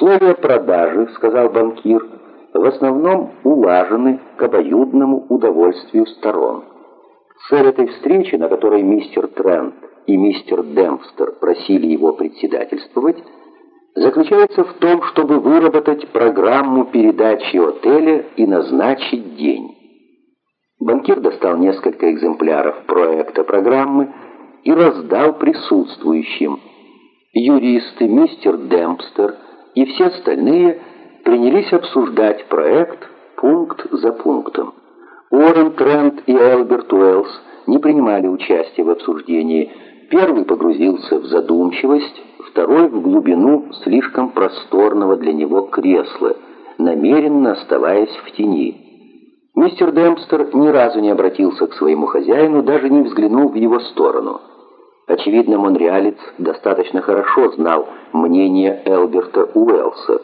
Условия продажи, сказал банкир, в основном улажены к обоюдному удовольствию сторон. Цель этой встречи, на которой мистер Трент и мистер Демпстер просили его председательствовать, заключается в том, чтобы выработать программу передачи отеля и назначить день. Банкир достал несколько экземпляров проекта программы и раздал присутствующим. Юристы мистер Демпстер и все остальные принялись обсуждать проект пункт за пунктом. Уоррен Трент и Элберт Уэллс не принимали участия в обсуждении. Первый погрузился в задумчивость, второй в глубину слишком просторного для него кресла, намеренно оставаясь в тени. Мистер Демпстер ни разу не обратился к своему хозяину, даже не взглянул в его сторону. Очевидно, монреалец достаточно хорошо знал мнение Элберта Уэллса.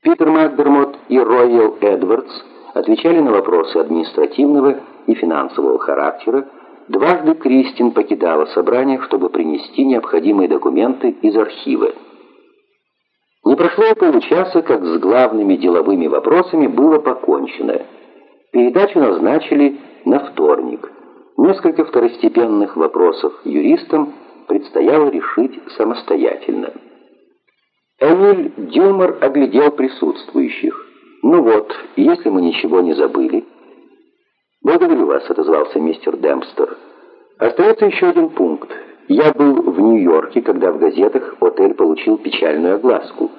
Питер Макдермот и Роyal Эдвардс отвечали на вопросы административного и финансового характера, Дважды Кристин покидала собрание, чтобы принести необходимые документы из архива. Не прошло и получаса, как с главными деловыми вопросами было покончено. Передачу назначили на вторник. Несколько второстепенных вопросов юристам предстояло решить самостоятельно. Эмиль Дюмор оглядел присутствующих. «Ну вот, если мы ничего не забыли...» «Благодарю вас», — отозвался мистер Демпстер. «Остается еще один пункт. Я был в Нью-Йорке, когда в газетах отель получил печальную огласку.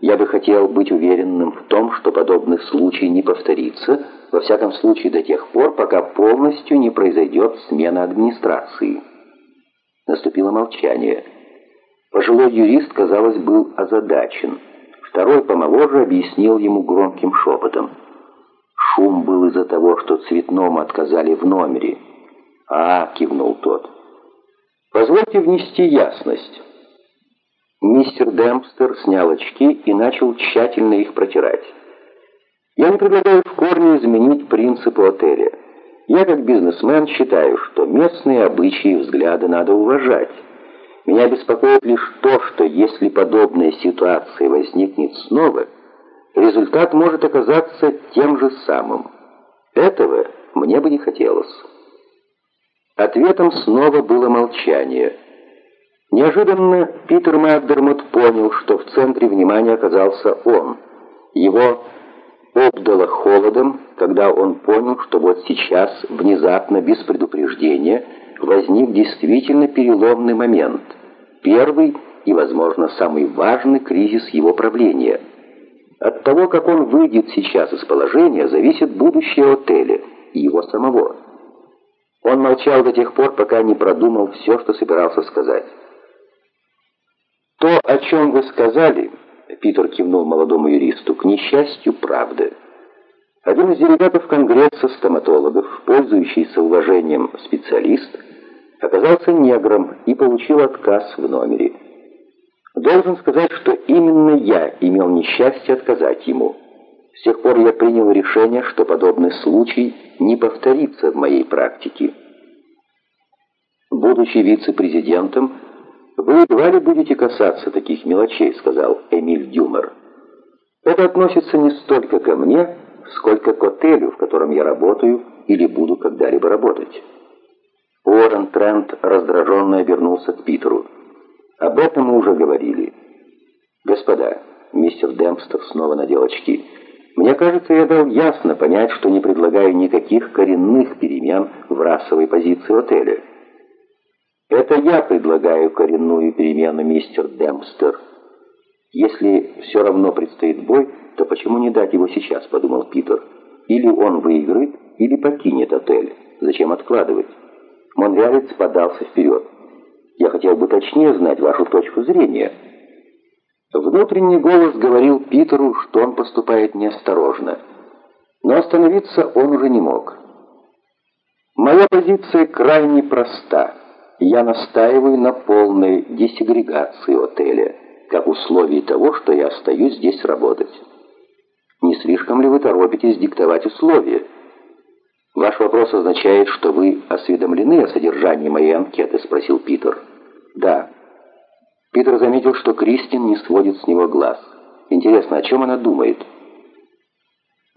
Я бы хотел быть уверенным в том, что подобных случай не повторится, во всяком случае до тех пор, пока полностью не произойдет смена администрации». Наступило молчание. Пожилой юрист, казалось, был озадачен. Второй помоложе объяснил ему громким шепотом. Шум был из-за того, что цветному отказали в номере. «А», — кивнул тот. «Позвольте внести ясность». Мистер Демпстер снял очки и начал тщательно их протирать. «Я не предлагаю в корне изменить принципы отеля. Я, как бизнесмен, считаю, что местные обычаи и взгляды надо уважать. Меня беспокоит лишь то, что если подобная ситуация возникнет снова, результат может оказаться тем же самым. Этого мне бы не хотелось. Ответом снова было молчание. Неожиданно Питер Макдермот понял, что в центре внимания оказался он. Его обдало холодом, когда он понял, что вот сейчас, внезапно, без предупреждения, возник действительно переломный момент. Первый и, возможно, самый важный кризис его правления – от того, как он выйдет сейчас из положения, зависит будущее отеля и его самого. Он молчал до тех пор, пока не продумал все, что собирался сказать. «То, о чем вы сказали...» — Питер кивнул молодому юристу. «К несчастью, правда. Один из делегатов Конгресса стоматологов, пользующийся уважением специалист, оказался негром и получил отказ в номере». Должен сказать, что именно я имел несчастье отказать ему. С тех пор я принял решение, что подобный случай не повторится в моей практике. Будучи вице-президентом, вы едва ли будете касаться таких мелочей, сказал Эмиль Дюмер. Это относится не столько ко мне, сколько к отелю, в котором я работаю или буду когда-либо работать. Уоррен Трент раздраженно обернулся к Питеру. Об этом мы уже говорили. Господа, мистер Демпстер снова надел очки. Мне кажется, я дал ясно понять, что не предлагаю никаких коренных перемен в расовой позиции отеля. Это я предлагаю коренную перемену, мистер Демпстер. Если все равно предстоит бой, то почему не дать его сейчас, подумал Питер. Или он выиграет, или покинет отель. Зачем откладывать? Монреалец подался вперед. Я хотел бы точнее знать вашу точку зрения». Внутренний голос говорил Питеру, что он поступает неосторожно. Но остановиться он уже не мог. «Моя позиция крайне проста. Я настаиваю на полной десегрегации отеля, как условии того, что я остаюсь здесь работать. Не слишком ли вы торопитесь диктовать условия?» «Ваш вопрос означает, что вы осведомлены о содержании моей анкеты?» — спросил Питер. «Да». Питер заметил, что Кристин не сводит с него глаз. Интересно, о чем она думает?